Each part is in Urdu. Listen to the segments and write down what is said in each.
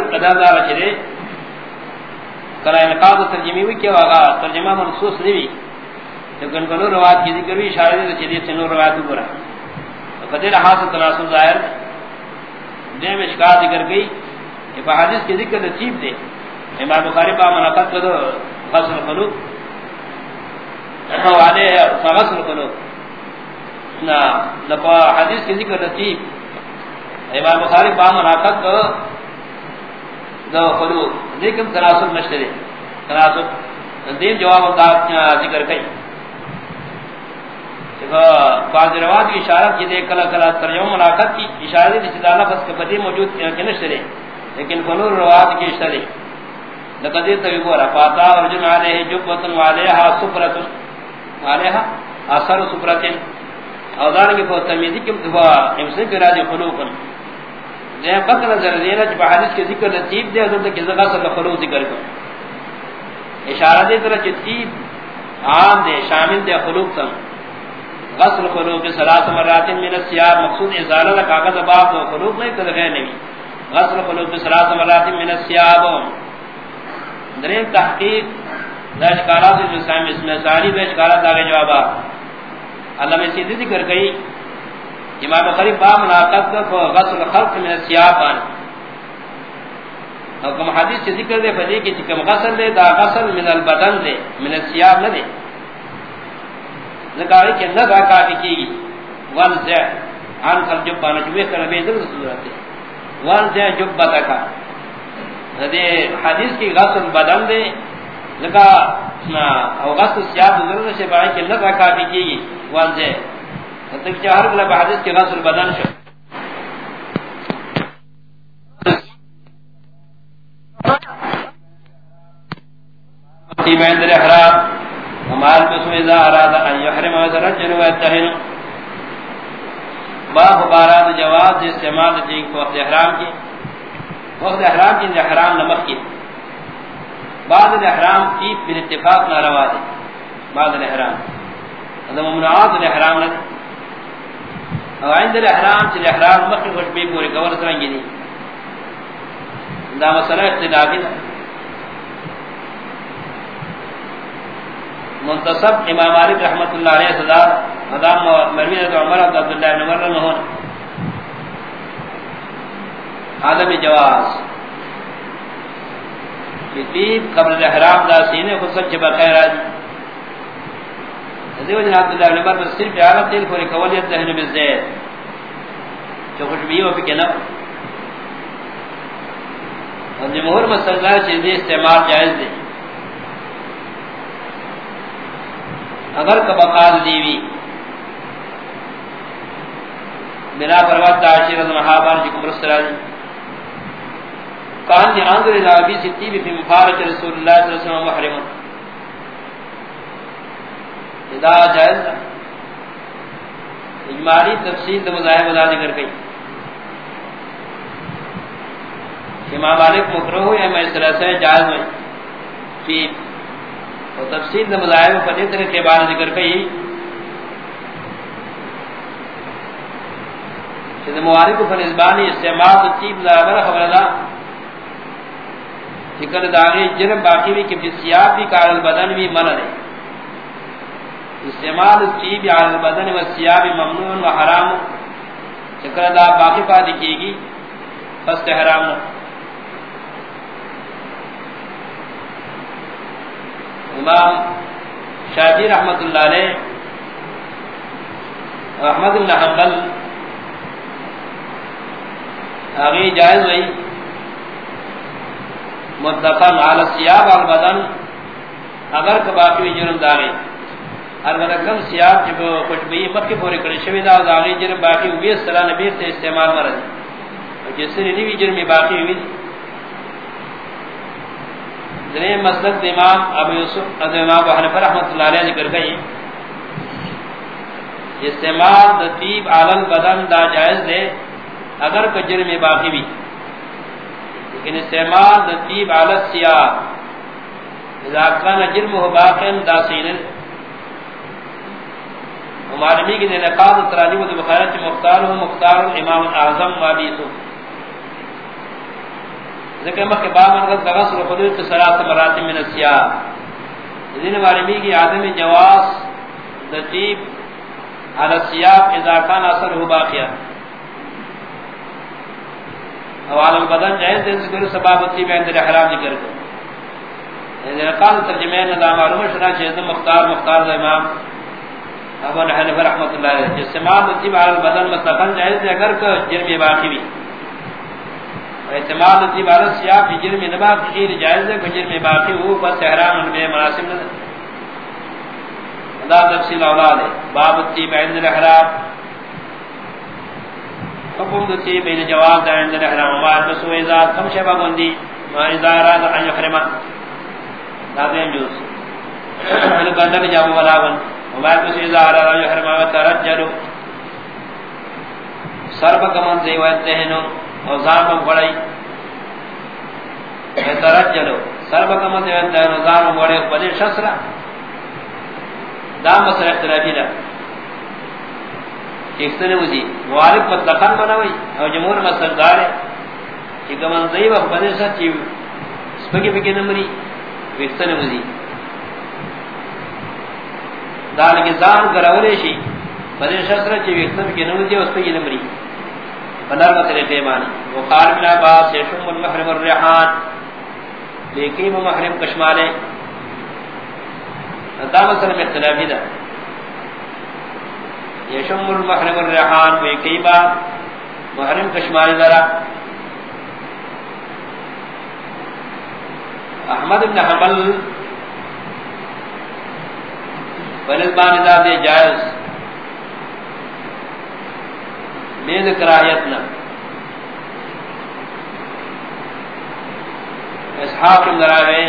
بخاری قدا دار چلے کلا انقاض ترجمی ہوئی کیا واغا ترجمہ منصوص نہیں ہوئی لیکن کنو روایت کی ذکر بھی اشارے دے چلی سے نور روایت برا قدر حاصل تناسل ظاہر دے میں شکا ذکر گئی کہ حدیث کی ذکر نصیب دے امام بخاری با منقط کرو غسل خلوق والے غسل خلوق نا لپا حدیث کی ذکر نصیب امام بخاری با منقط کرو دو خلوق لیکن تناسل نشترے تناسل دین جواب دا ذکر کئی. بعض روایت کی اشارت کی دیکھ کلا کلا ترجمہ ملاقات کی، اشارت کی چدانا بس کے بدی موجود کیا کہ نشتے نشترے لیکن فنور روایت کی اشترے لقد تبی بورا فاتا ورجن علیہ جبتن والیہا سفرتن والیہا اثر سفرتن او دارنگی فو کم دفاع امسن کی راجی خلوقن دیم بک نظر دینا جب حدیث کے ذکر نتیب دے، حضرت کی زغا صلی خلوق ذکر کر۔ اشارہ دے طرح چتیب عام دے، شامل دے خلوق تن غسل خلوق ثلاث مرات من السیاب مقصود ازالہ کاغذ باب خلوق نہیں تدغیر نہیں غسل خلوق ثلاث مرات من السیاب درین تحقیق دا اشکالات جو سام اس میں ساری بے اشکالات آگے جوابا اللہ میں سیدھی ذکر گئی امام بخاری با مناقض کا غسل خلق من السیاب آن اور کم حدیث سے ذکر دے فدی کی کم غسل دے، دا غسل من البدن دے، من السیاب نہ دے ذکاری کہ نہ دا کافی کی ون سے ان کل جب بانا جو کر بے در صورت ہے ون سے جب بتا کا. دے حدیث کی غسل بدن دے. لگا او غسل سیاب ضرورت سے بڑا کہ نہ دا کافی کی ون سے تک چہر بلا حدیث کی غسل بدن شو. بین در احرام ومال قسم اذا اراد ان يحرم وزرجل ويتهن باب باراد جواز استعمال دی وقت احرام کی. وقت احرام کی احرام نمک کی. بعد الاحرام کی بالاتفاق ناروا ہے بعد الاحرام هذا ممنوعات الاحرام نہ اور عند الاحرام چ الاحرام مکہ خوش بھی پورے کور سرنگی دی. دا مسئلہ اختلافی ہے منتصب امام مالک رحمت اللہ علیہ صدا، مدام مروی رضی عمر عبد عبداللہ بن عمر رحمہ اللہ عالم جواز. کتیب قبل الاحرام دا سینے خود سب چبا خیر آجی دیو جن عبداللہ بن عمر بس صرف عالم تیل کوری قولیت دہن بزید جو خوشبی ہو پکے نا اور جمہور مسئلہ چیزی استعمال جائز دے اگر کبقال دیوی بنا پروات عاشر از محابان جکم رسل آجی کہاں دی آنگر الابی ستی بھی فی مفارق رسول اللہ صلی اللہ علیہ وسلم محرم ادا جائز دا اجمالی تفصیل دا مظاہر مدار ذکر گئی امام مالک مکرہ ہو یا میں اس طرح سے جائز میں فی اور تفصیل دا مذاہب و فدیت کے بارے ذکر کئی۔ کہ موارک و فنزبانی استعمال تو تیب زابر خبر دا ذکر داغی جرم باقی بھی کہ بسیاب بھی کار البدن بھی منع دے استعمال تیب عال البدن و سیاب ممنون و حرام. ذکر دا باقی پا دکھے گی فست حرام امام شافعی رحمت اللہ علیہ احمد بن حنبل اگے جائز ہوئی متفق علی الثياب والبدن، اگر کباقی جرم داغی البتہ کم سیاب جب خوشبوئی مکہ پورے کرے شوی دا داغی جرم باقی ہوئی صلی اللہ نبی سے استعمال مرد جس سے نہیں جرم باقی ہوئی ذنے مسلک امام ابو یوسف امام ابو حنیفہ رحمۃ اللہ علیہ ذکر کئی استعمال طیب عالم بدن دا جائز ہے اگر کجر میں باقی بھی لیکن استعمال طیب عالت سیاہ اذا کان جرمه باقی دا سین معلومی کی نقاض تراجم و بخارت مختار ہو مختار امام اعظم و ذکر مخ کے بعد مرغت غسل حدود کے ثلاث مراتب من السیاب دین معلومی کی آدم جواز دتیب على السیاب اذا كان اثره باقیا او على البدن جائز یعنی ہے ذکر سبب تیب عند الاحرام ذکر کو اذا قال ترجمہ نہ معلوم شنا چیز مختار مختار امام۔ ابو حنیفہ رحمۃ اللہ علیہ جس سے مال تیب على البدن مستقل جائز ہے، اگر کہ جرم باقی بھی۔ اعتماد تی بارس یا فجر میں نبا فجر جائز ہے فجر میں باقی ہو، بس احرام میں مناسب نہ دا تفصیل اولاد ہے باب تی عند الاحرام۔ حکم تی بین جواز عند الاحرام، ما بسو اذا کم شبا بندی ما اذا اراد ان يحرم دا دین جوز۔ ان بندہ نے جواب والا بن ما بسو اذا اراد ان يحرم ترجل سرب کمن زیوت دہنو اوزار میں بڑائی ترجلو سرب کمت ہے اوزار میں بڑے بدی شسرا دام مسئلہ اختلافی دا کیفتنے وزی موارب مطلقاً منوی او جمہور مسئلہ دارے کہ کمن ضعیب اخ بدی شسر سپکی پکی نمری کیفتنے وزی دارے زان کراولے شی بدی شسر چی کیفتنے پکی نمری اس پکی نمری بنر مسئلے قیمانی وقال بن عباس یشم المحرم الرحان لیکیم محرم کشمالے دا مسئلہ میں اختلافی دا یشم المحرم الرحان ویقیبا محرم کشمالے درہ احمد بن حمل بنزبان ذات جائز. بید کراہیتنا اسحاق اندراوے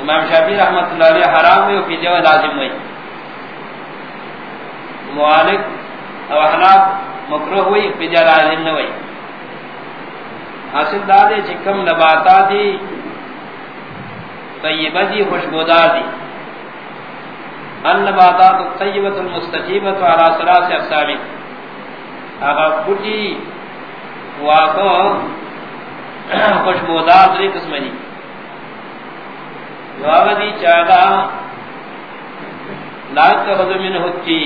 امام شافی رحمت اللہ علیہ حرام ہوئی فی دیو لازم ہوئی. موالک او احناف مکروح ہوئی فی دیو لازم نہ ہوئی. حاصل دادے چکم نباتا دی طیبہ دی خوشبودار دی. النباتات الطیبت المستجیبت على ثلاث اقسام. اگر بوٹی واقع خوشبودار دری قسم دی. جواب دی چاہتا لا تخذ من حتی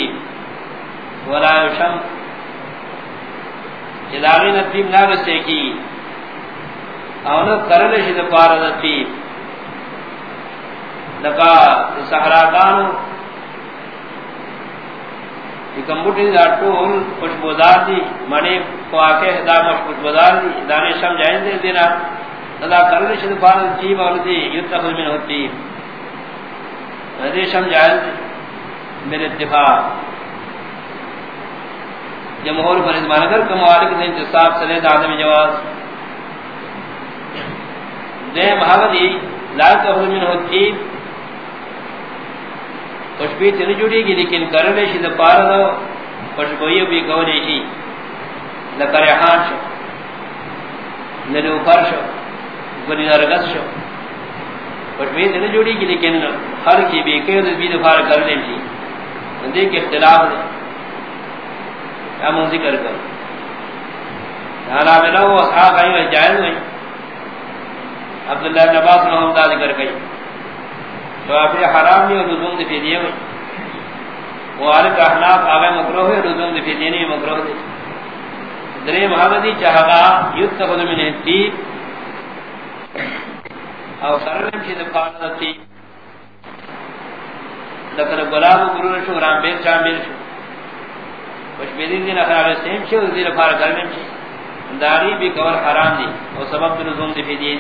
ولا یشم. چلاغی نتیم نارسے کی. اونو کرلشی دفار نتیم لکا سہراکانو کمبوٹی دا ٹول خوشبودار دی منی خواکے دا مش خوشبودار دی، دانے شم جائز دے دینا۔ دا کرنے شد پارا جیب اور دی یتخذ من ہوتی۔ دی شم جائز دی میرے اتفاق۔ جمہور پر ازمان کر کم والک دے انتصاب سلے دا آدم جواز۔ دے محاوی لا تخذ من ہوتی۔ خوشبوئی تین جڑی گی لیکن کرنے شی دا پارا دا خوشبوئی بھی کونے شی۔ لکا ریحان شو۔ نلوفر شو۔ گنی نرگس شو۔ خوشبوئی تین جڑی گی لیکن ہر کی بھی کئی دا بھی دا پارا کرنے شی۔ دیکھ اختلاف دے۔ ہم ذکر کر۔ حالا میں نو اصحاب آئی جائز ہوئی۔ عبداللہ نباس محمد ذکر کئی۔ تو حرام نہیں رزوم دفی دیئے ہوئی وہ احناف آگئے مکروح ہے رزوم دفی دیئے نہیں مکروح دے درے محمدی چاہگا یتخذ من حتیب او سرلم شید فارد تیب لکن گلاب گرور شو، رام بیر چام بیر شو. کچھ بیدین دین اخراغ سیم شو زیر فارد کرنم شو داری بھی کور حرام دی. او سبب رزوم دفی دیئے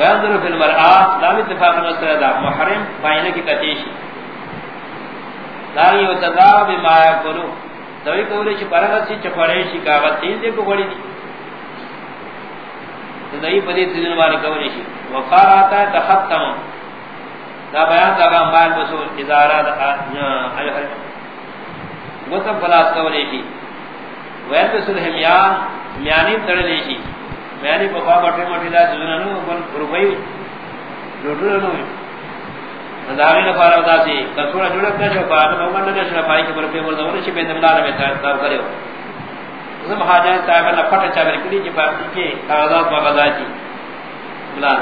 وينظر في المرآة، لا اتفاق نصر دا محرم فائنة کی قتیشی لا یتدا بما یکلو دوی کولی چی پرغت سی چپڑے شی کاغت تین دے کو گوڑی دی دوی پدی تیزن والی کولی شی وقار آتا ہے تختم دا بیان دا غامبان بسول ازارہ دا حل حل وطب خلاص کولی شی ویلبسل ہمیان میانیم تڑلی شی میں نے بخوا بٹے مٹی دا سننا نو بن روپئی لوٹو نو داغی نہ پارا دا سی کسوڑا جوڑا کر شو پارا نو گنڈ نہ شنا پائی کے پر پہ وردا ورچ پہ دمدار میں تا تا کریو زم حاجہ صاحب نے پھٹ چابر کلی جی پارٹی کے کاغذات مغازات کی بلا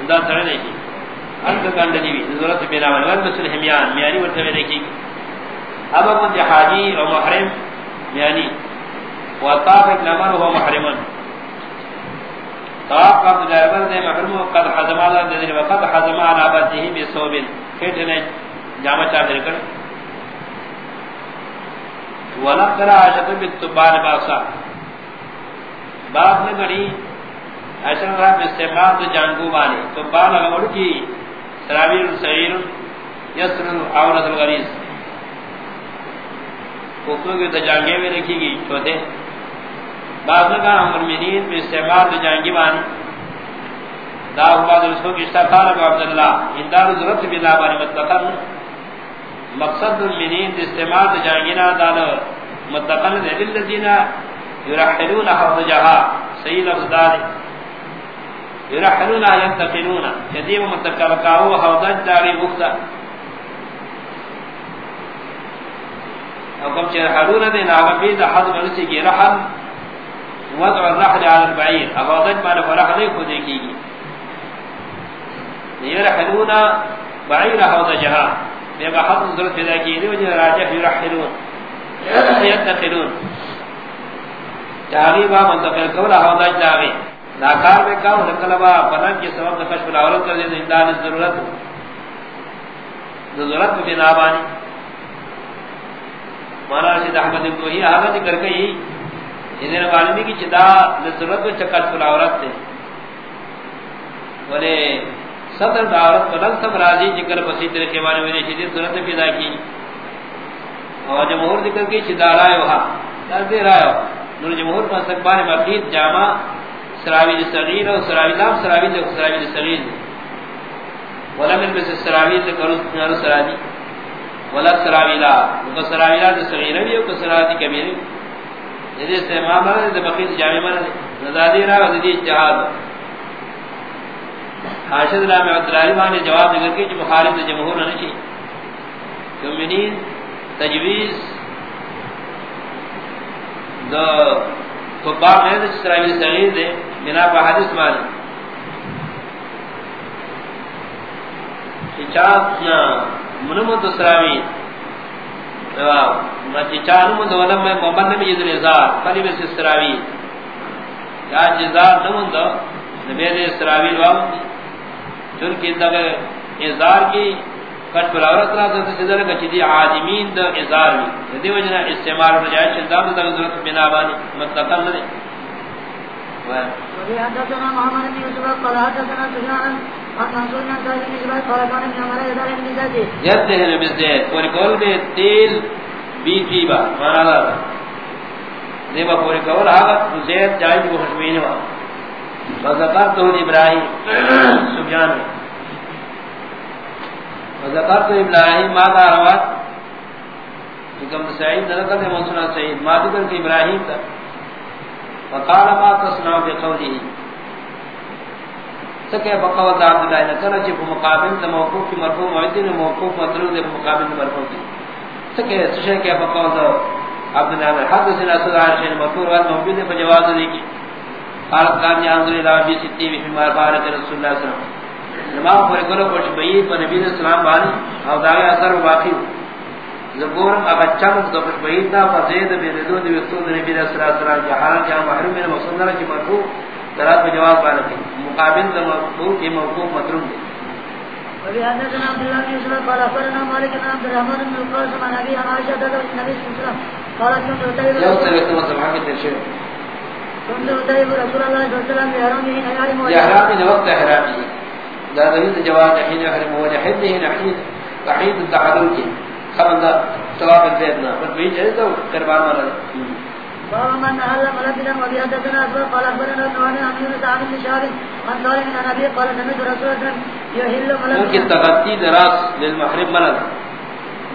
انداز سڑے نہیں کی انت گندلی وی ضرورت بنا ون ون مسل ہمیان میاری ورتے میں دیکھی اب من حاجی و محرم یعنی وطاف نمر هو محرمن طواف کا مجربر دے محرم قد حزم اللہ دے وقد حزم على بته بصوب کہتے ہیں جامع چادر کر۔ ونقر عاشق بالتبان باسا۔ بعد میں گڑی اشر رب استعمال تو جانگو بانے تو بان اگمڑ کی سراویر سعیر یسر عورت الغریز حکم کی تو جانگے میں رکھی گی چوتھے بعد میں کہا عمر منین پر استعمال تو جانگی بانے دا بعد رسول کی استعمال ابو عبداللہ اندار ضرورت بلا بانے مطلقا. مقصد المنین استعمال جاگینا دال متقن للذین يرحلون حوض جہا سید افضال يرحلون ينتقلون جدیم متقل کاو حوض داری بختا. حکم چیر حلون دین آگا بید حض مرسی کی رحل. وضع الرحل على البعیر حوض مانا فرحل خودے کی گی يرحلون بعیر حوض جہا بے بحث ضرورت پیدا کی دی وجہ راجح یرحلون یتقلون چاہی با منتقل کولا حوضاج داغی ناکار میں کہا نکلبا بنان کی سبب نکشف الاولت کر دی اندان ضرورت ضرورت بھی نابانی مانا رشید احمد کو ہی آگا ذکر کئی انہیں معلومی کی چدا ضرورت میں چکشف الاولت تھے۔ بولے صدر دعوت قدل سب راضی ذکر بسیط طریقے معنی میں نے شدید صورت پیدا کی۔ اور جمہور ذکر کی شدہ رائے وہاں دردے رائے وہاں نور جمہور پر سکبان مقید جامع سراوی صغیر اور سراوی لام سراوی لکھ سراوی صغیر ولم البس سراوی لکھ نار سراوی ولا سراوی لا، وہ سراوی لا صغیر بھی اور سراوی یعنی کبیر یہ سے معاملہ ہے بقید جامع مرد نزادی رائے وزدی جہاد۔ حاشد اللہ میں عبدالعلمان نے جواب دے کر جو مخالف جمہور نہ کی کمیونین تجویز دو خطبار میں دے سراوی صغیر دے، بنا پا حدیث مالی چاچ منمت سراوی چاچ نمت ولم میں محمد نبی جدر جی ازار فلی میں سراوی. یا جی جزار نمت نبی دے سراوی واؤں چونکہ دغه ازار کی کٹ پر عورت را ته سیدر کچدی عادمین د ازار وی دی وجنا استعمال ہو جائے چندا د ضرورت بنا بانی متقل نے وہی حدثنا محمد بن يوسف قال حدثنا سفيان عن منصور بن سعيد بن جبير میں تیل بی با، مانا دیبا پوری قول ہا زید جائز کو خوشبین ہوا فذكرت ابراهيم سفيان فذكرت ابراهيم ما روات كم سعيد ذكر من سنا سعيد ما ذكر ابراهيم فقال ما تصنع بقوله؟ سکے بقول عبد الله نے کہا کہ جی، مقابل تے موقوف کی مرفوع معدن موقوف مطلوب دے مقابل مرفوع کی سکے سشے کے بقول عبد الله حدثنا صدر شيء مذکور و موجود ہے جواز دی کی۔ قال كان ينظر الى ابي ستي في ما بارك رسول الله صلى الله عليه وسلم۔ لما پر کلو کچھ بئی، پر نبی علیہ السلام بانی او دا اثر باقی زبور اگچا من تو کچھ بئی دا فزید بے ردود وقتو نبی علیہ السلام کی حال کیا محرم میں مقصود نہ مرفوع، درات میں جواب بالا کی مقابل دا مرفوع کی موقوف مطلوب ہے وفي حدثنا عبد الله بن يوسف قال اخبرنا مالك بن عبد الرحمن بن القاسم عن ابي عائشه رضي الله عنها قالت كنت اتيت يوم سمعت سبحانك الشيخ احرام. وقت احرامی دا دلیل جواب حين احرم هو حد هي نحيد وحيد التحرم کی. خبر ثواب جائے تو قربان والا باب من نهل ملبدا وبيحدثنا أسباب، قال أخبرنا النواني عن يونس عن ابن شهر عن صالح عن أبي، قال سمعت رسول الله يهل ملبدا ممكن تغطي دراس للمحرم ملد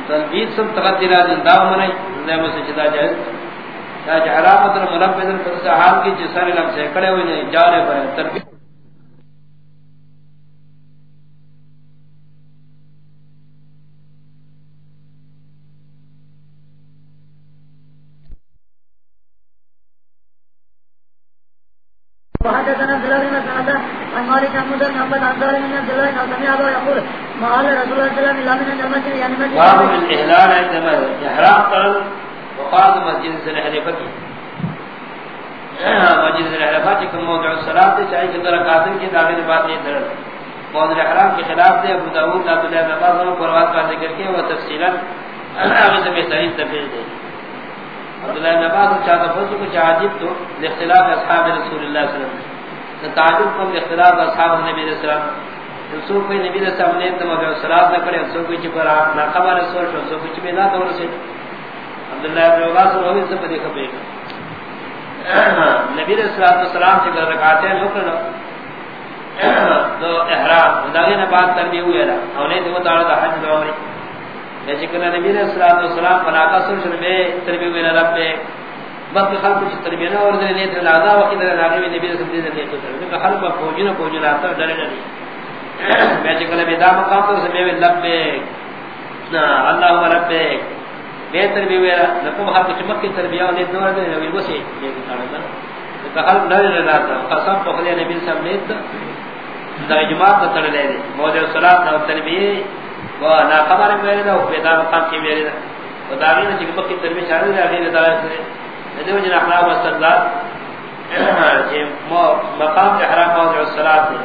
تلبيد سم تغطي راس اندام مني زي ما سجدا جائز. یا جہرامت جی الملبدن فرس حال کی جسر لفظ ہے کڑے ہوئے جارے پر تربیت وحدثنا عبد الله بن مسعود عن مالك بن مدن عن عبد الله بن عبد الله بن سمع ابو يقول ما قال رسول الله صلى الله عليه وسلم من المسجد يعني مسجد باب الاهلال عندما احرام قال وقال مسجد الحنيفه مسجد الحنيفه كم موضع الصلاه چاہے کہ رکعات کی داخل بات نہیں در موضع احرام کے ابو داؤد عبد الله بن عباس اور قرات کا ذکر کیا، وہ تفصیلا اگے سے بہترین تفصیل دے عبداللہ بن عباس چاہتا فضل کو چاہجب تو، لاختلاف اصحاب رسول اللہ صلی اللہ علیہ وسلم. تعجب کم لاختلاف اصحاب نبی علیہ السلام سو کوئی نبی علیہ السلام نے تم اگر صلاة نہ کرے سو کوئی چپر نا خبر سور شو سو کوئی چپر نا دور سے عبداللہ بن عباس وہ بھی سب دیکھا پے نبی علیہ السلام سے کر رکھاتے ہیں لوگ تو احرام. داغے نے بات تربیہ ہوئی ہے اور نے تو تعالی حج دو دعا جیسے کہ نبی علیہ الصلوۃ والسلام بنا کا سر شر میں تربیہ میں رب نے بس خلق کچھ تربیہ نہ اور نے نے لادا وقت نے نبی نبی صلی اللہ علیہ وسلم نے خلق کو جن کو جن اتا ڈرے نہیں. میں کہ نبی دا مقام تو میں لب میں. اللہ و رب میں. تربیہ میرا نہ ہر کچھ مکہ تربیہ نے دور نے نبی وہ سے یہ کہا کہ خلق ڈرے نہ لاتا قسم تو خدا نبی صلی اللہ علیہ وسلم نے دا جماعت تڑ لے موجود صلات اور تربیہ وہ نا خبر میرے دا پیدا مقام کی میرے دا خدا نے جب کی تربیت چاہ رہی ہے اللہ تعالی سے ندی وجہ اخلاق و استدلال کہ مقام احرام موضع الصلاه ہے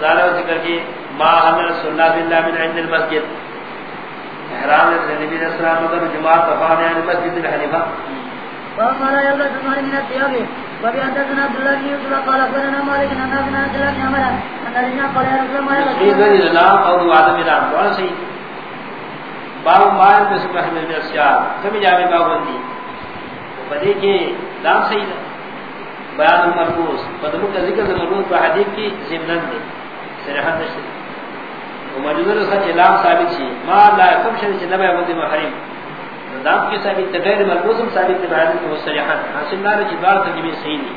ظاہر ذکر کی ما حضر رسول بالله من عند المسجد. احرام نبی صلی اللہ علیہ وسلم جمعہ طفان یعنی مسجد الحنیفہ. وقال يا الله من الثياب وبي حدثنا عبد الله بن يوسف قال اخبرنا مالك عن ابن عبد الله بن عمر ان الذين قال يا رسول الله يا رسول الله الله او عدم الام ولا شيء باب ما بسم الله من الاشياء كم جامع باب دي بدی کے دام صحیح بیان مربوط قدموں کا ذکر مربوط و حدیث کی ضمن دے صراحت نشد وموجود رسل اعلام ثابت چی ما لا کم شریع نبی محرم دام کی ثابت غیر مربوط ثابت بیان کی مصریحات حاصل نار چی بار ترجمه صحیح دی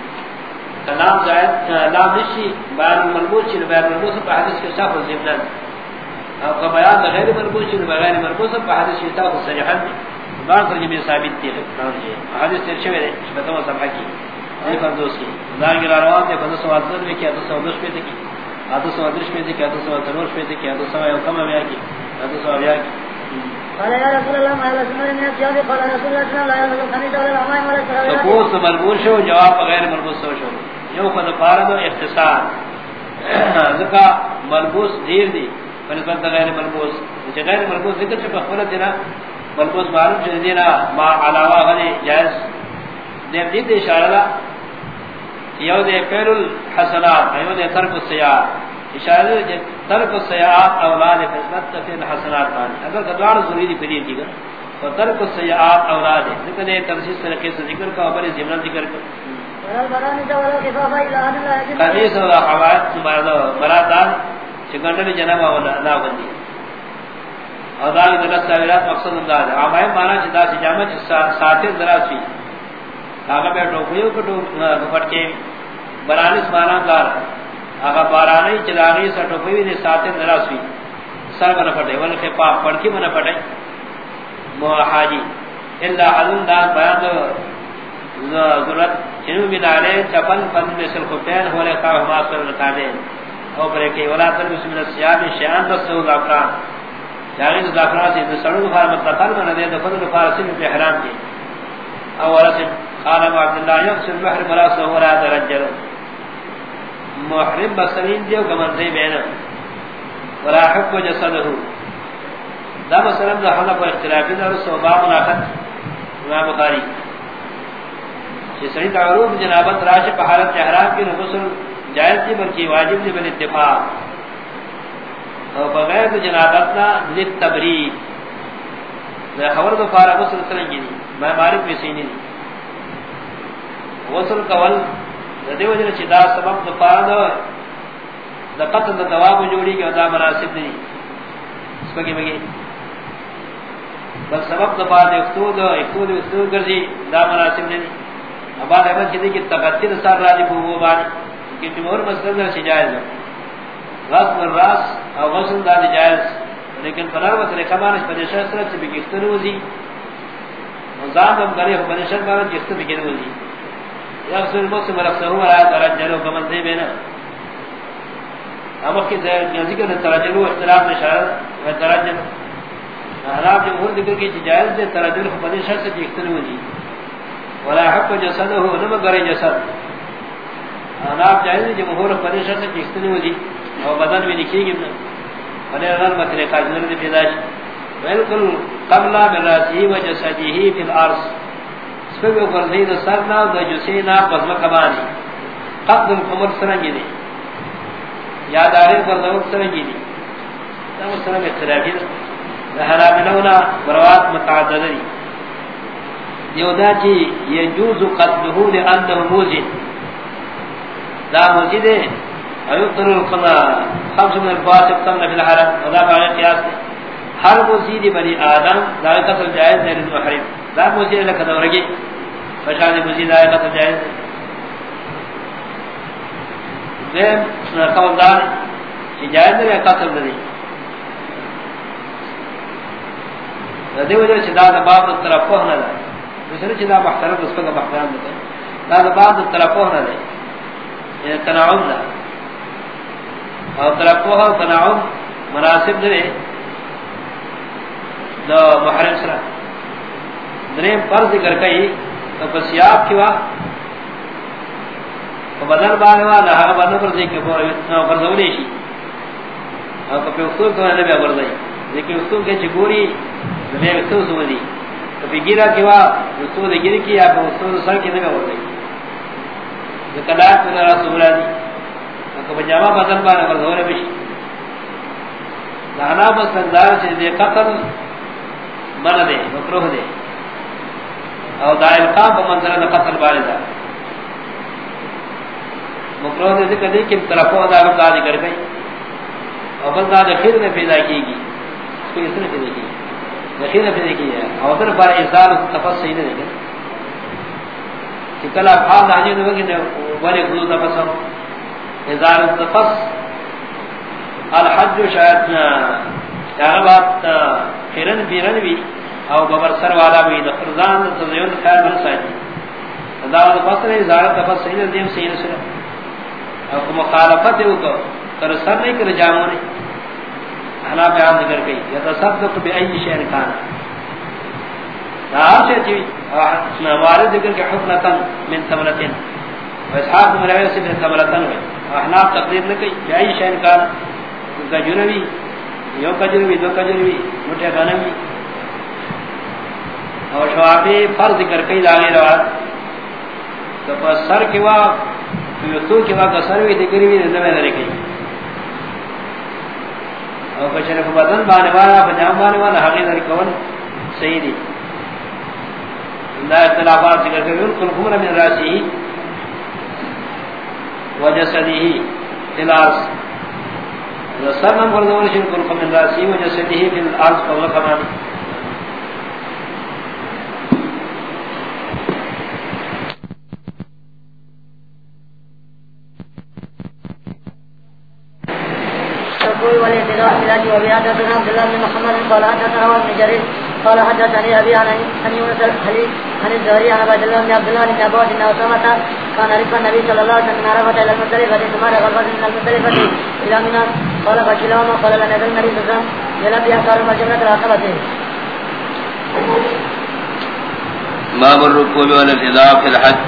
کلام زائد لام نشی بیان مربوط چی بیان مربوط پر حدیث کے صاف ضمن او کا بیان غیر مربوط چی غیر مربوط پر حدیث کے صاف صریحات دی بار ترجمه ثابت دی حدیث ترشوی ہے شبتوں صفحہ کی۔ یہ فردوس کی۔ دار کی روان دے فردوس وادر میں کیا تو سو دوش پہ تھی اتو سو درش پہ تھی کیا تو سو تروش پہ تھی کیا تو سو کم میں کی اتو سو بیا کی۔ قال يا رسول الله، ما من الثياب قال رسول الله صلى الله عليه وسلم ولا ولا مربوط شو، جواب غیر مربوط شو شو. یو خود فارغ اختصار. ذکا مربوط دیر دی بنسبت غیر مربوط. جو غیر مربوط ذکر چھ بخبر دینا. مربوط معلوم چھ دینا. ما علاوہ غنی، جائز. دیم دید اشارہ یو دے فعل الحسنات، یو دے ترک السیاحات اشارہ دے ترک السیاحات اولاد خدمت تفعیل الحسنات بانی اگر کدوار ضروری دی پدیر کی تو ترک السیاحات اولاد ذکر دے ترسیس طریقے سے ذکر کا اوپر زمرہ ذکر کا۔ قدیس و حوایت مرادان چکندر جنب نا بندی اور دار دلت ساویرات مقصد انداز ہے۔ آمائے مانا چدا سی جامع چھ ساتر دراز فی آگا پہ ٹوکریو کو پٹ کے برانس مانا کار۔ آگا بارانی چلاغی سا ٹوکریو نے ساتر دراز فی سر بنا پٹے ولکہ پاک پڑکی بنا پٹے حاجی اللہ حضن دان بیان ضرورت۔ چنو ملالے چپن پن مثل خفین ہولے خواب حماس پر نکالے او پر ایک ولا تر بسم اللہ سیاب شیعان بسو زعفران جاگین زعفران سے سڑو دفار مطلقان من دے دفر دفار سن پہ حرام کی او رسم قال عبد الله يغسل البحر مراسه ولا ترجل محرم بسرین دیو کمن سے بینا ولا حق جسده. دا مثلا دا حنا پر اختلافی دا رسو باب ناخت امام بخاری. کہ صحیح تعارف جنابت راش پہ حالت احرام کی غسل جائز تھی بلکہ واجب تھی بالاتفاق اور بغیر جنابت نہ للتبرید. خبر تو فارغ غسل کریں گے میں مالک میں سینی نہیں غسل کول دیو دے وجہ چدا سبب تو فارغ دا قتل دا دواب جوڑی کے دا مناسب نہیں اس کو بگی بس سبب تو فارغ افتود افتود افتود کرزی دا مناسب نہیں اب آدھے بس چیزی کی تقتیر سار راجی بو وہ بانی کہ جمہور مسئلہ در سی جائز ہے غسل الراس او غسل دا جائز لیکن فنر مسئلہ کمانش پنشہ سرک سے بگیختن وزی نظام ہم کرے ہو پنشہ کمانش جیختن بگیختن وزی يغسل المسلم رأسه ولا يترجل كما زي بينا اما کی ذکر ترجل و اختلاف اشارہ و ترجل. حالات جمہور ذکر کی جائز دے، ترجل کو بدی شرط سے اختلاف ہوئی ولا حق جسده نما کرے جسد. حالات جائز دے جمہور بدی شرط سے اختلاف ہوئی اور بدن بھی لکھی گی ولا غیر مسئلہ کا جنر دی پیدائش بالکل قبل من راسه و جسده فی الارض. سبب ورزید سرنا و جسینا بزم کبانی. قبل القمر سرنگی دی. یاد آرے پر سرنگی دی. دور سرنگ اختلافی دی. لہرا منونا بروات متعدد دی. دیودا چی یجوز قتلہو لئنہو موزن دا موزی دے ایوطر القنا خمس من الفاسق تمنا فی الحرم. ودا باقی قیاس دی. ہر موزی دی بنی آدم، دا قتل جائز دے رضو حرم دا موزی دے لکھا دورگی. فشان موزی دا قتل جائز دے دیم قول دار کہ جائز دے قتل دے دے وجہ سے دا باب طرف پہنا دا دوسرے چیزا محترم اس کا محترم دے دا باب طرف پہنا دے یہ یعنی تناعم دا۔ اور طرف پہا تناعم مناسب دے دا محرم سرا۔ دریم پر ذکر کئی۔ تو پسیاب کی وقت بدل بانے والا ہر بندہ پر دیکھ کے فرزولی شی. اور کپی اصول تو نبی ورزائی لیکن اصول کے چگوری نبی اصول سو دی سمدی کپی گیرا کیوا؟ اصول گیر کی یا اصول سر کی نبی ورزائی کلات کو نرا سمرا دی. اور کپی جامع بدل بانے فرزولی بشی. لانا بسندار سے دے قتل من دے مکروح دے. اور دائل قام پا منظر قتل بانے دا مکروہ دے ذکر دے کہ طرفوں دا ہم دادی کر گئی اور بل داد خیر نے پیدا کی گی اس کو اس نے پیدا کی خیر نے پیدا کی ہے اور در پر اظہار تفس صحیح نہیں ہے کہ کلا پھال دانی نے وگی نے بڑے گلو تفس ہو اظہار تفس. الحج شاید یا بات خیرن بیرن بھی او ببر سر والا بھی دفرزان تزیون خیر من ساجی دا فصل اظہار تفس صحیح دیم صحیح نہیں اور مخالفت ہے تو کر سر نہیں کر جامو نے انا بیان ذکر گئی یا تصدق بی ای شہر کان نار سے چی وارد ذکر کے حکمتا من ثمرتن و اسحاق من روی سے من ثمرتن ہوئی احناف تقدیر نہ کئی بی ای شہر کان کجنوی یو کجنوی دو کجنوی مٹھے غنمی اور شوابی فرض ذکر کئی لاغی رواد تو پس سر کی وقت تو کہ واقع سروی دکری بھی نظر میں لکھی اور کچھ کو بدن بانے والا پنجام بانے والا حقی در کون؟ صحیح دی. اللہ اختلافات ذکر کرے ان کل خمر من راسی ہی. وجسدی ہی تلاس سر من فردون شن کل خمر من راسی وجسدی ہی فی الارض قبل خمانی حدثنا عبد الله بن محمد قال حدثنا ابن جرير قال حدثني ابي عن ان يونس الحليم عن الزهري عن عبد الله بن عبد الله بن عباس بن اسامه كان رفع النبي صلى الله عليه وسلم عرفت الى المزدلفه ثم غزوه من المزدلفه الى منى قال فكلاهما قال لنا ابن النبي صلى الله عليه وسلم يلم بها قال مجمع العقبه باب الركوع والابتداء في الحج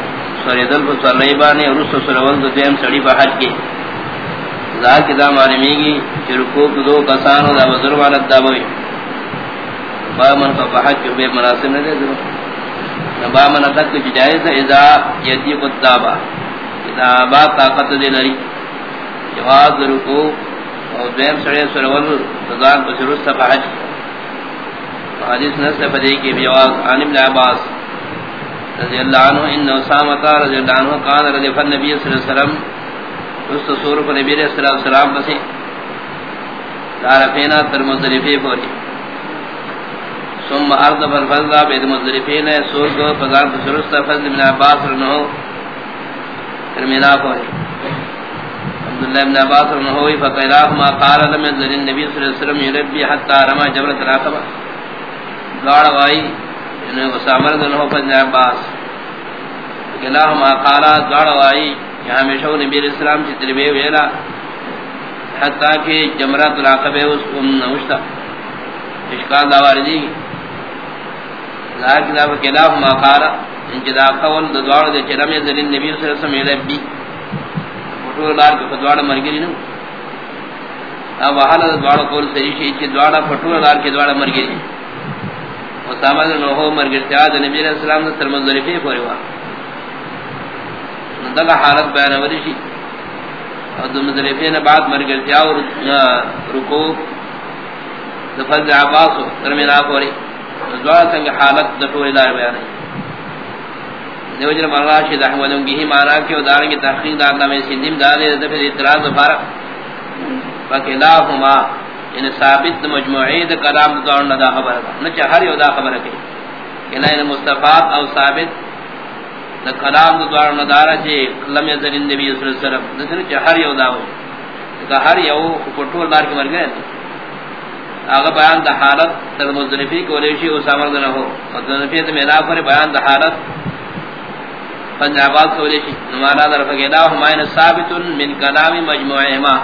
سریدل کو سرنیبانی اور اس سرول دیم سڑی بحج کی ذات کی دا معلومی گی کہ رکوع دو کسانو دا بزر مانت دا بوئی با من کا بحج جو بے مناسب نہ دے درو. با من تک کی جائز ہے اذا یدی قدابا اذا با طاقت دے لری جواز رکوع اور دیم سڑے سرول سزان کو شروع حدیث نصر فدی کی جواز عن ابن عباس رضی اللہ عنہ، ان اسامہ رضی اللہ عنہ قال، رضی اللہ نبی صلی اللہ علیہ وسلم اس تصور پر نبی علیہ الصلوۃ والسلام بسے تعرفینا تر مزدلفے پوری۔ ثم ارض بالفضل بيد مزدلفین سور کو فضار بسرست فضل من عباس رنو ترمینا پوری۔ عبداللہ بن عباس رنو فقیلاہما قال لم ينزل النبي صلی اللہ علیہ وسلم يربي حتى رمى جبرة العقبہ گاڑ وائی انہوں اسامر دنہو فضل عباس۔ کلاہما قالا دوڑوائی کہ ہمیشہ نبی علیہ السلام چی تربی ویلا حتیٰ کہ جمرات العقبہ اس کو نوشتا اشکال داواردی ظاہر ذاکر دابا کلاہما قالا انچدا قول دوڑ دے چلم یزلین نبی صلی اللہ علیہ وسلم علیہ بی مطور لار کے دوڑ مرگری نو۔ اب حال دوڑ قول صحیح شئی چی دوڑ پٹور لار کے دوڑ مرگری۔ اسامہ نے نوحو مرگرتی آد نبی علیہ السلام نے سرمز ظریفی پوری ہوا دغه حالت بیان ورشي او د مذلفین بعد مرګتیا او رکوع د فرض عباس ترمینا پوری زوا څنګه حالت د ټول دار بیان دیو جن مراشد احمد انگی مارا کہ ادارن کی تحقیق دار نامے سندیم دارے د پھر اعتراض فارق فکلاہما ان یعنی ثابت مجموعی د کلام دا دور نہ خبر نہ چہر یو دا خبر ہے کہ نہ مصطفی او ثابت دا کلام دا دوار ندارا چے لم یزل النبی صلی اللہ علیہ وسلم۔ دسن چے ہر یو داو۔ کہ ہر یو پٹول دار کے مر گئے آگا بیان دا حالت تر مزدلفی کو لیشی او سامر دنہ ہو۔ مزدلفی دا مینا پر بیان دا حالت۔ پنجابات کو لیشی نمانا در فقیدہ ہمائن ثابت من کلام مجموعہما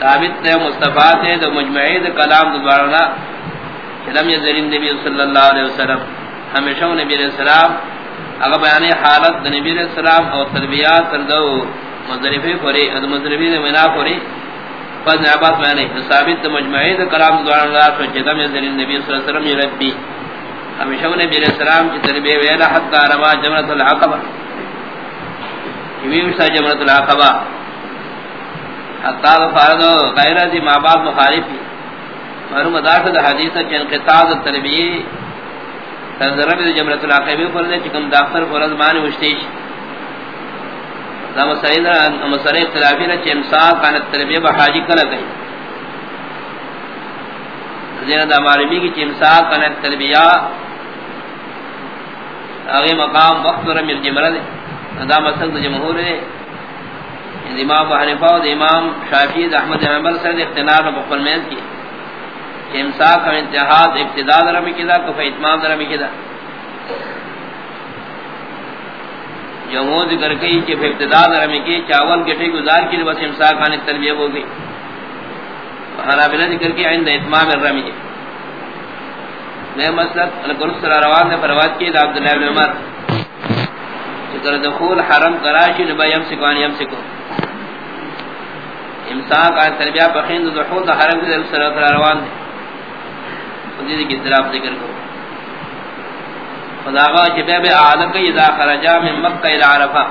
ثابت دے مصطفیٰ دے دا مجموعی دا کلام دا دوارنا لم یزل النبی صلی اللہ علیہ وسلم۔ ہمیشہ نبی علیہ السلام اگر بیان حالت نبی علیہ السلام اور تربیات تردو مذرفی پوری، اد مذرفی نے منا پوری، پس نعبات میں نے ثابت مجمعی دا کلام دوارن اللہ سو چیدم یزل نبی صلی اللہ علیہ وسلم یربی ہمیشہ نبی علیہ السلام کی تربیہ ویلا حتی رما جمرت العقبہ۔ یویوشتا جمرت العقبہ۔ حتی فاردو غیرہ دی معباد مخالفی معلوم داشت حدیثہ چی انقطاع تربیہ تنظرم دی جمرت العقبی پر دے چکم داختر پر ازمانی وشتیش دا مسئلہ اختلافی رچ امساق کانت تربیہ بحاجی کلا گئی۔ زینہ دا معلومی کی چمساق کانت تربیہ اگے مقام وقت رمی الجمرہ دے۔ دا مسئلہ جمہور دے۔ امام حنیفہ و امام شافی دا احمد حنبل سے اختنار مقبل میز کی۔ امساک و انتحاد ابتداء درمی کدا کفا اتمام درمی کدا جمہور ذکر کئی کہ ابتداء درمی کی، چاول گٹے گزار کی بس امساک آنے تربیہ ہو گئی۔ حنابلہ ذکر کی عند اتمام الرمی نئے مسلک انکرس صلی روان نے پرواد کی دا عبداللہ بن عمر۔ ذکر دخول حرم کراشی نبا یمسکوان یمسکو امساک آنے تربیہ بخیند دخول دا حرم کی، در روان دے خودی کی اطلاف ذکر کرو۔ خداغا چی بے بے آدم کا اذا خرجا من مکہ الى عرفہ۔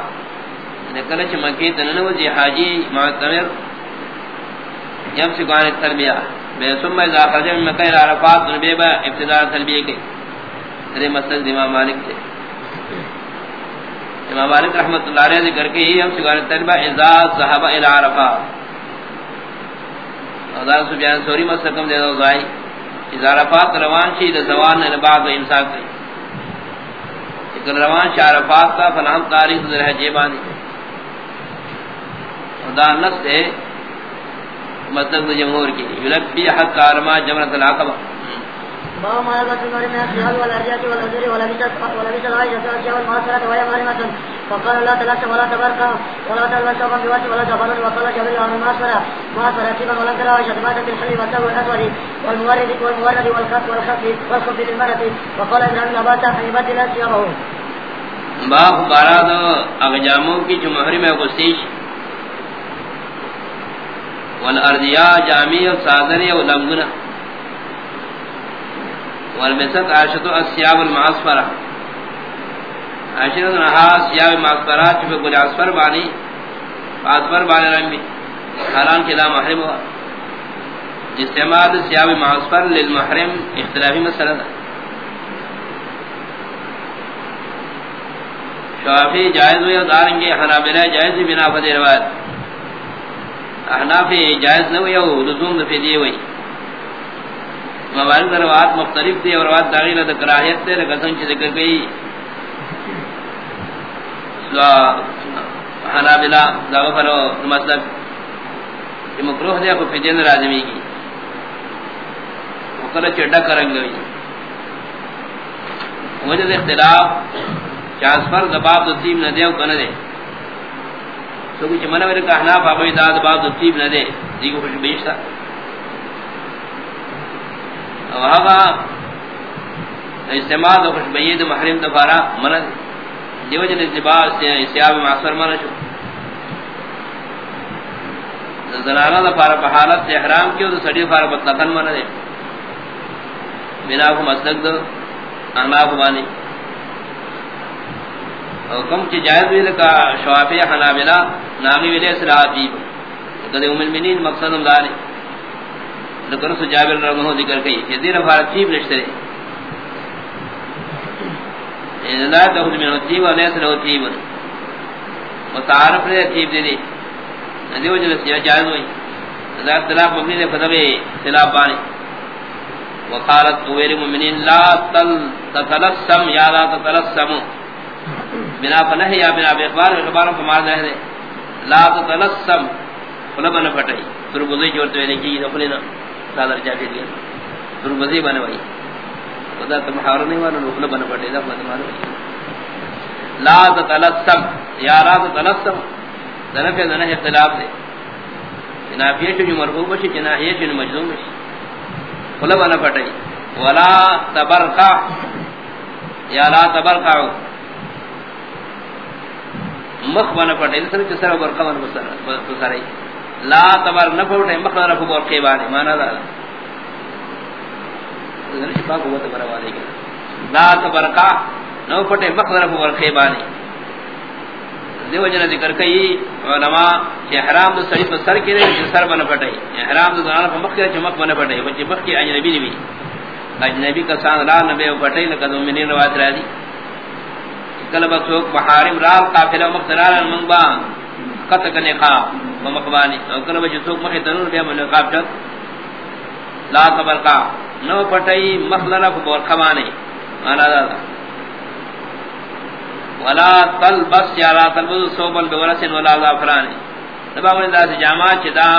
نکل چی مکی تننو جی حاجی معتمر۔ یم سکوان تربیہ۔ بے سم اذا خرجا من مکہ الى عرفہ نبی بے ابتدار تربیہ کے ترے مسلک امام مالک تھے۔ امام مالک رحمت اللہ علیہ ذکر کے ہی ہم سکوان تربیہ اذا صحبہ الى عرفہ۔ اور دار سبیان سوری مسلکم دے دو ضائی عرفات روان شی دا زوان نے بعد انسان کی لیکن روان شی عرفات کا فنہم تاریخ در ہے جیبانی دا نس ہے مطلب جمہور کی یلبی حق کارما جمرت العقبہ. باب ما يقصد من الثياب والأرجاء والأزر ولبس العائشة والأشياء والمعاصرة وهي مهرمة فقال لا تلاشى ولا تبرك ولا تلبس شوفا بوجه ولا جبل وقال جبل عن المعاصرة معاصرة كيفا ولم ترى والمورد والمورد للمرة وقال اغجاموں کی جو محرم ہے غسیش والارضیاء جامی و صادری و لنگنہ والمسط عاشتو السیاب المعصفرہ عاشتو نہا سیاب المعصفرہ چپے گل عصفر بانی عصفر بانی رنبی حالان کی لا محرم ہوا۔ استعمال سیاب معصفر للمحرم اختلافی مسئلہ دا شوافی جائز ہوئی دارنگے حنابلہ جائز بھی بنا فدی روایت۔ احنافی جائز نہ ہوئے ہوئی لزوم دفی دی ہوئی۔ مبارک روایت مختلف تھی اور روایت داغی لدہ کراہیت تے لگتن چی ذکر گئی۔ حنابلہ داغفر و مسلک مطلب کہ مکروح دے کو فیدین راجمی کی وقت چڑا کرنگ گئی وجد اختلاف چاس پر دباب دو تیب نہ دے او کنا دے تو کچھ منہ میرے کہنا پاپوی دا دباب دو تیب نہ دے دیکھو خوش بیشتا او آغا استعمال دو خوش بید محرم دفارا منہ دے دیو جن اتباع سیاب معصر منہ شو. زنانا دا پارا پا حالت احرام کیو دا سڑی پارا بطلقن منہ دے بنا کو مسلک دو احناف بانی حکم کی جائز بھی لکا شوافی حنابلہ نامی ولی صلاحاتی قد ام المنین مقصد داری لکن سو جابر رضا ذکر کئی کہ دیر فارت چیب نشترے لا تخذ من الطيب وليس له طيب. متعارف لے طيب دے دی. ندی وجہ سے جائز ہوئی۔ ذا اختلاف مبنی نے فتوی خلاف بانی وقالت اویر المؤمنین، لا تل تتلسم یا لا تتلسم بنا فنہ یا بنا اخبار اخبار کو مار دے لا تتلسم۔ فلبن پٹئی تربوزی جوڑتے ہیں کہ نفلنا صادر جا کے دیا تربوزی بنوائی۔ خدا تم حار نہیں والا نفل بن پڑے دا خدا مارو لا تتلسم۔ یا لا تتلسم۔ ذنف ذنہ اختلاف دے جنافیہ جو مرفوع بشی جناحیہ جو مجزوم بشی خلا بنا پٹے ولا تبرقع. یا لا تبرقع. مخ بنا پٹے سر کے سر برقع بنا بسر لا تبر نہ پٹے مخ بنا پٹے بانے مانا دا لا تبرقع. نو پٹے مخ بنا پٹے بانے دیو جنا ذکر کئی، علماء کہ احرام دو سڑی پر سر کی رہے سر بنا پٹائی۔ احرام دو دانا پر مخ کی چمک بنا پٹائی۔ بچے مخ کی اجنبی نبی اجنبی کا سان لا نبی و پٹائی، لکہ منین روایت را دی۔ کلبہ سوک بحارم رال قافلہ مقترال المنبا قطق نقاب و مقبانی کلبہ سوک مخی تنور بیا من نقاب جد۔ لا تبرقا نو پٹائی مخ لنا پر مانا دادا۔ ولا تلبس یا لا تلبس صوبا بورس ولا زعفران نبا من ذات جامع چدا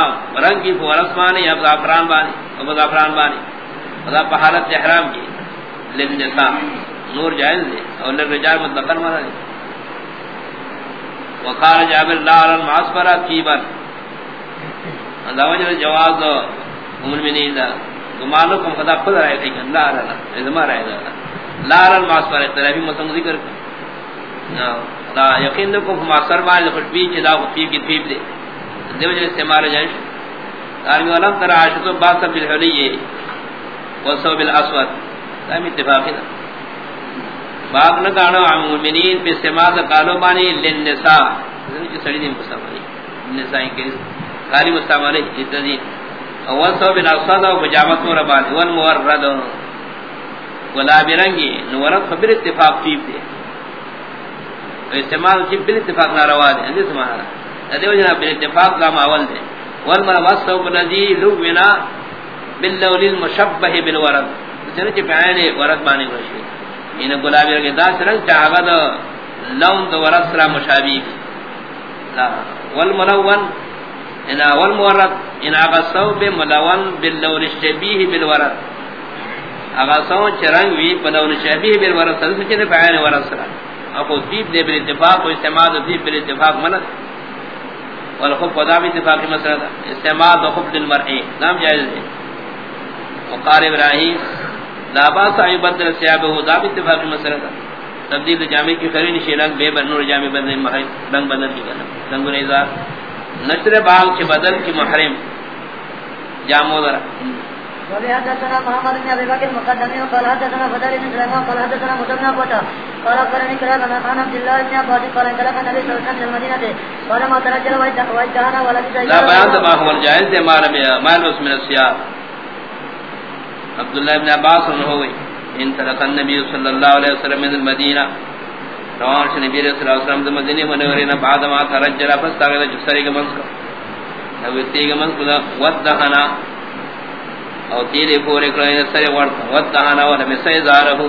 رنگ کی ورسمان یا زعفران بانی، او زعفران بانی. خدا بحالت احرام کی. للنساء نور جائز دے اور للرجال مطلقا مانا دے وقال جابر لا علی المعصفرہ تیبا اندہ وجہ جواز ام المنین دا. گمانو کم خدا خود رائے گئی لا علی ازما رائے گا لا علی المعصفرہ ترابی مسلم ذکر کر. لا یقین دو کو ہم اثر وال خوشبی چدا خوشبی کی پیپ دے دیو جو استعمال جائش دارمی علم تر ترى عاشتو باصر بالحلیه وصوب الاسود. دائم اتفاقی دا باق نکانو عم المؤمنین پی استعمال قالو بانی لنساء جو سڑی دیم مستعمالی نساء کے قالی مستعمالی اتدین وصوب الاسود و بجامت مربان والمورد گلابی رنگی نورد خبر اتفاق پیپ دے استعمال کی بل اتفاق ناروا ہے اندے سمانا ادیو جنا بل اتفاق لا ماول دے والمر واسو بنذی لونا باللول المشبه بالورد. جن کے پہنے ورد بانے وشی ان گلابی کے داس رنگ چاہا دا لون دو ورد سرا مشابہ لا. والملون ان والمورد ان اغسو بملون باللون الشبيه بالورد. اغسو چرنگ وی بلون شبيه بالورد. سن کے پہنے ورد سرا. اپو دیب دے بل اتفاق و استعمال دیب بل اتفاق منت. والخب قدا بھی اتفاقی مسئلہ دا استعمال دو خب للمرئی نام جائز دے وقار ابراہیم، لا باس آئی بدل سیابہ دا بھی اتفاقی مسئلہ دا تبدیل جامع کی خرین شیرنگ بے بر نور جامع بدل محرم. رنگ بدل کی کرنا رنگ نیزار نشر باغ چھ بدل کی محرم. جامع درہ حدثنا محمد بن ابي بكر المقدمي قال حدثنا بدر بن سليمان قال هذا حدثنا مسلم قال قال قرن كلام عن عبد الله بن عباس قال كلام النبي صلى الله عليه وسلم المدينه قال ما ترجل وجهنا ولا لا بيان ما هو الجائز ده ما ما لبس من السياق عبد الله بن عباس هو ان ترك النبي صلى الله عليه وسلم من المدينه روان سے نبی صلی اللہ علیہ وسلم مدینے منورے نہ بعد ما ترجل فاستغل جسری گمن کو او تیگمن کو ودہنا او تیرے پورے کرے سرے ورت ودہنا ولا مسے زارہو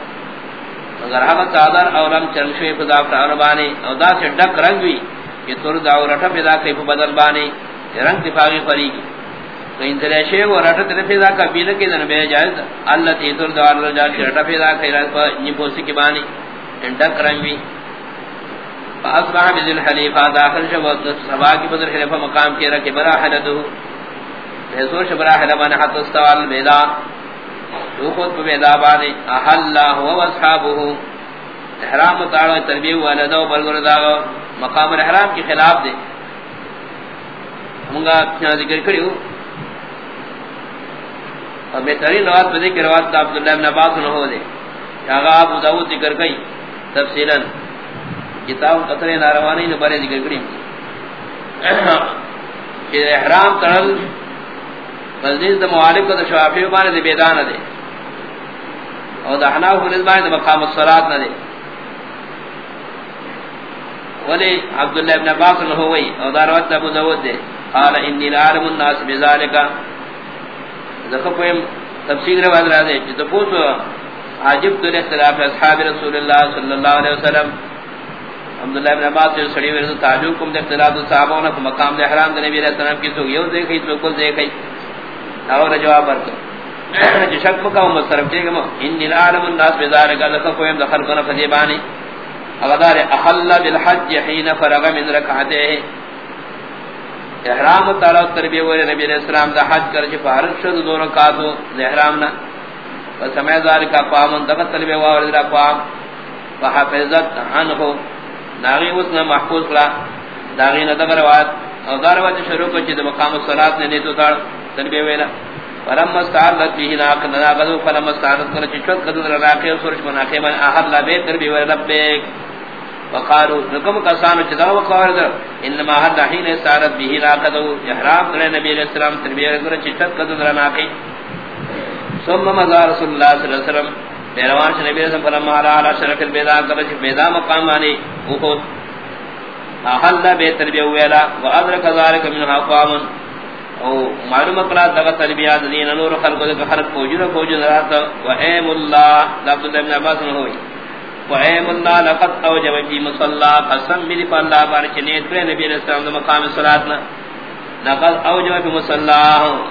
اگر ہم صادر او رنگ چرشوی خدا فرمان بانی او دا سے ڈک رنگ وی کہ تردع رٹھ پیدا کہ بدل بانی رنگ دفاعی فریق تو ان طرح شے وہ رٹھ تے پیدا کا بین کے دن بے جائز اللہ تی تردع رجا رٹھ پیدا کہ رنگ نی پوسی کی بانی ڈک رنگ وی فاصبح بذل حلیفہ داخل شو سبا کی بدر حلیفہ مقام کی رکھ برا حلدو حضور شبرا حلمان حتی استوال بیدا تو خود پہ بیدا بانی احلا ہوا واصحابہو احرام متعاڑو تربیہ والدو بلگر داغو مقام الاحرام کی خلاف دے ہمگا ذکر کریو اور بہترین روات بدے کی روات عبداللہ ابن عباس نہو دے آغا ابو داود ذکر کئی تفصیلا. کتاب قطر ناروانی نے بارے ذکر کری کہ احرام ترل مزید دا معالب کا دا شوافی بانے دا بیدان دے اور دا حناف ولد بانے دا مقام الصلاة نہ دے ولی عبداللہ ابن عباس نے ہوئی اور دا روات ابو داود دے قال انی لعالم الناس بذالکا ذکر تفسیر رواد رہا دے جتا پوچھو عجب تو اختلاف اصحاب رسول اللہ صلی اللہ علیہ وسلم. عبداللہ ابن عباس سے سڑی ورد تعجب کم دے اختلاف صحابہ نے مقام دے احرام دے نبی علیہ السلام کی تو یو دیکھئی تو کل دیکھئی اور جواب برکو جی شک مکا مصرف دے گا انی العالم الناس بذارک لکا کوئم دخل کنا فدیبانی اغدار احل بالحج حین فرغ من رکعتے احرام تعالی تربیہ ولی نبی علیہ السلام دا حج کر چھ فارغ شد دو رکعتو دے احرامنا فسمع ذلك قام دقت به وارد اقوام وحفظت عنه داغی اسنا محفوظ کلا داغی ندغ روایت۔ اور او داروات شروع کو چید مقام الصلاة نے نیتو تار تنبیہ ویلا فلما استعرضت به ناق ناغذو فلما استعرضت کلا چشوت قدر راقی و سرش مناقی من احد لبیک تنبیہ ویلا لبیک وقالوا نکم کسانو چدا وقارد انما حد حین استعرضت به ناقذو احرام کرے نبی علیہ السلام تنبیہ ویلا چشوت قدر راقی ثم مضى رسول الله صلى الله عليه وسلم. پیروان سے نبی رسول فلما علا علا شرک البیدا کرچ بیدا مقام آنی اوہد احل بے تربیہ ویلا و ادرک ذارک منها قام او معلوم اقلا دغا تربیہ دین نور خلق دغا خلق فوجر فوجر رات و ایم اللہ عبداللہ ابن عباس نے ہوئی و ایم اللہ لقد اوجب فی مصلا قسم ملی پا اللہ بارک نیت کرے نبی رسول اللہ مقام صلات صلاتنا لقد اوجب فی مصلا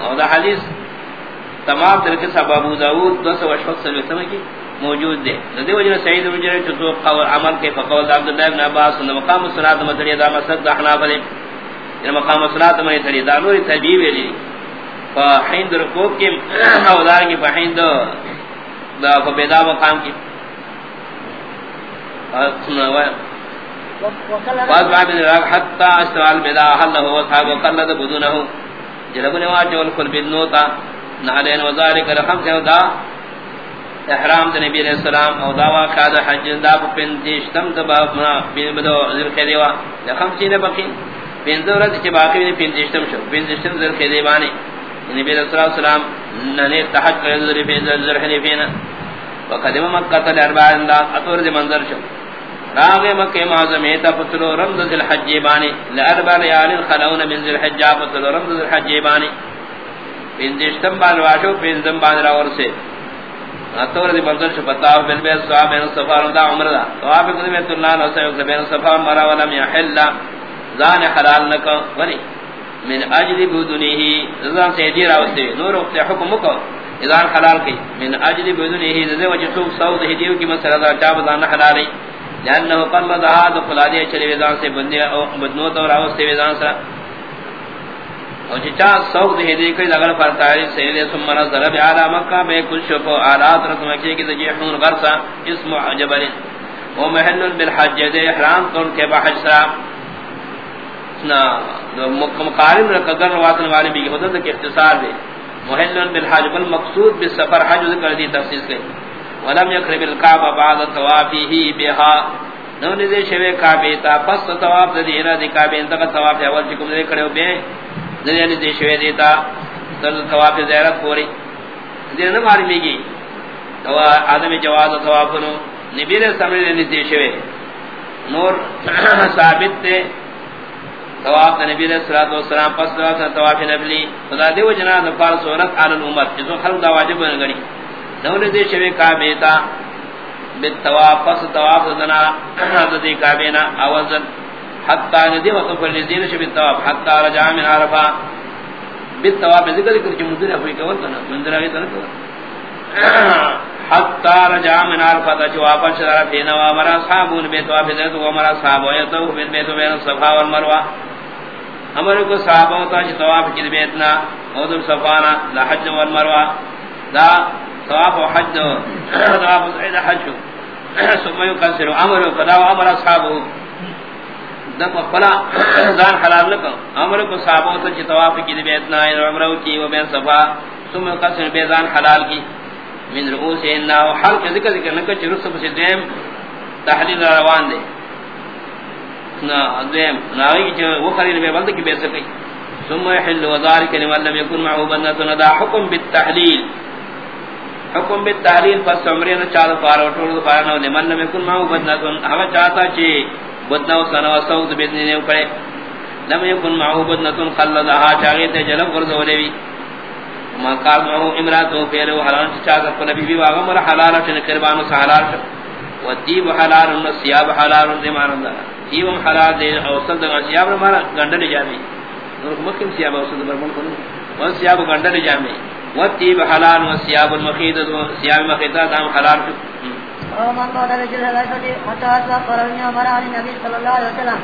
او دا حدیث تمام طریقے سے ابو داؤد دو سو اشفق سے کی موجود دے ندی وجہ سعید بن جریر تو قول عمل کے فقول عبداللہ ابن عباس نے مقام الصلاۃ مدری دا مسد دحنا بنے ان مقام الصلاۃ میں تری دا نور تجیب لی فحیند رکوع کے اودار کی فحیند دا فبیدا مقام کی. وقال حتى استوى البدا حله وصحابه قلد بدونه جلبن واجه والكل بالنوتا نعلین وذالک رقم سے دا احرام دے نبی علیہ السلام، او دعوا کاد حج، دا پن دیشتم دبا بین بدو ذل خیروا رقم سینے بقی بین دورت چ باقی نے پن دیشتم شو بین دیشتم ذل خیروانی یعنی نبی صلی اللہ علیہ السلام نے تحج قید کر ذل بین ذل حنیفین. وقدم مکہ تل اربع دا اطور دے منظر شو. راغ مکہ معظم ایتا پتلو رمض ذل حج بانی. لاربع لیال خلون من ذل حج پتلو رمض ذل حج بانی. پندشتم بان واشو پندم بان راور اتور دی منظر چ پتاو بن بے صاحب بن صفار دا عمر دا. تواب قدم اللہ نو سے بن صفار مرا ولم يحل ذان حلال نک ونی من اجل بدنه ذا سے دی راوتے نور وقت حکم کو اذا حلال کی من اجل بدنه ذا وجہ تو سعود ہدیو کی مسئلہ دا چا بدان حلال ہے لانه قال ذا دخل دی چلے ویدان سے بندے بدنو تو راوتے ویدان سے او چا سوق دے دے کوئی لگن پر تاریخ سے دے ثم نظر بعلى مکہ میں کل شف آلات رسم کی کہ جہنم غرسا اسم جبل و محل بالحج دے احرام کون کے بحج سرا نا مکم قارن رکگر واتن والے بھی حدت کے اختصار دے. محل بالحج بل مقصود بالسفر، حج ذکر دی تفصیل سے. ولم يقرب الكعبه بعد طوافه بها نو نے شوے کعبہ تا پس طواف دے نہ دی کعبہ انتقا تواف طواف اول چکم دے کھڑے ہو بے. دنیا دے شوی دیتا دل ثواب زیارت پوری. دین نہ ماری میگی تو آدم جواز ثواب نو نبی نے سمجھ لیتے شوے نور ثابت تے طواف نبی علیہ الصلوۃ والسلام، پس طواف طواف نبلی. خدا دیو جنا نفار سورت علی الامت جو خلق دا واجب بن گنی نو نے دے شوی کا بیتا بالطواف، پس طواف دنا حضرت کعبینا اوزن حتی ندی وقت پر نزین شوی طواف حتی رجع من عرفہ بالطواف ذکر ذکر جو مدر ہوئی کول کنا مندر اگے تن حتی رجع من عرفہ جو واپس رہا فینا وامرا صحابون بیت طواف ذات وامرا صحابہ یتو بین بیت بین الصفا والمروہ امر کو صحابہ تا چ طواف کی بیتنا او دل صفانا لا حج والمروہ۔ دا طواف و حج طواف سعید حج. ثم يكسر امر قضا امر اصحابہ دم فلا زان حلال لکو۔ امر کو صحابہ تا چ طواف کی بیتنا اور عمرہ کی و بین صفا۔ ثم يكسر بیزان حلال کی۔ من رؤوس انه حلق ذکر ذکر نہ کہ رسب سے دیم تحلیل روان دے۔ نا دیم ناوی جو وہ خرید میں بند کی بے سکی ثم يحل وذلك لمن لم يكن معه بنه دا حکم بالتحلیل حکم بالتحلیل پس عمرین چار پار وٹول پار نو. لمن لم يكن معه بنه ہم چاہتا چے بدنا سنا سعود بن نے کرے. لم يكن معه بنه خلدها چاہتے جلب ورز ولوی ما قال معه امراتو پھر حلال چاہتا کو نبی بھی واغم حلال چن قربان حلال ودیب حلال النسیاب حلال دیمان اللہ ایوم حلال دے اوصل دے، سیاب مارا گنڈل جامی نور مکم سیاب او دے برمن کنو و سیاب گنڈل جامے۔ ودیب حلال و سیاب المخید و سیاب مخیدہ دام حلال ومن قال رجل هذا حتى أصبح قرر من عمر عن النبي صلى الله وسلم۔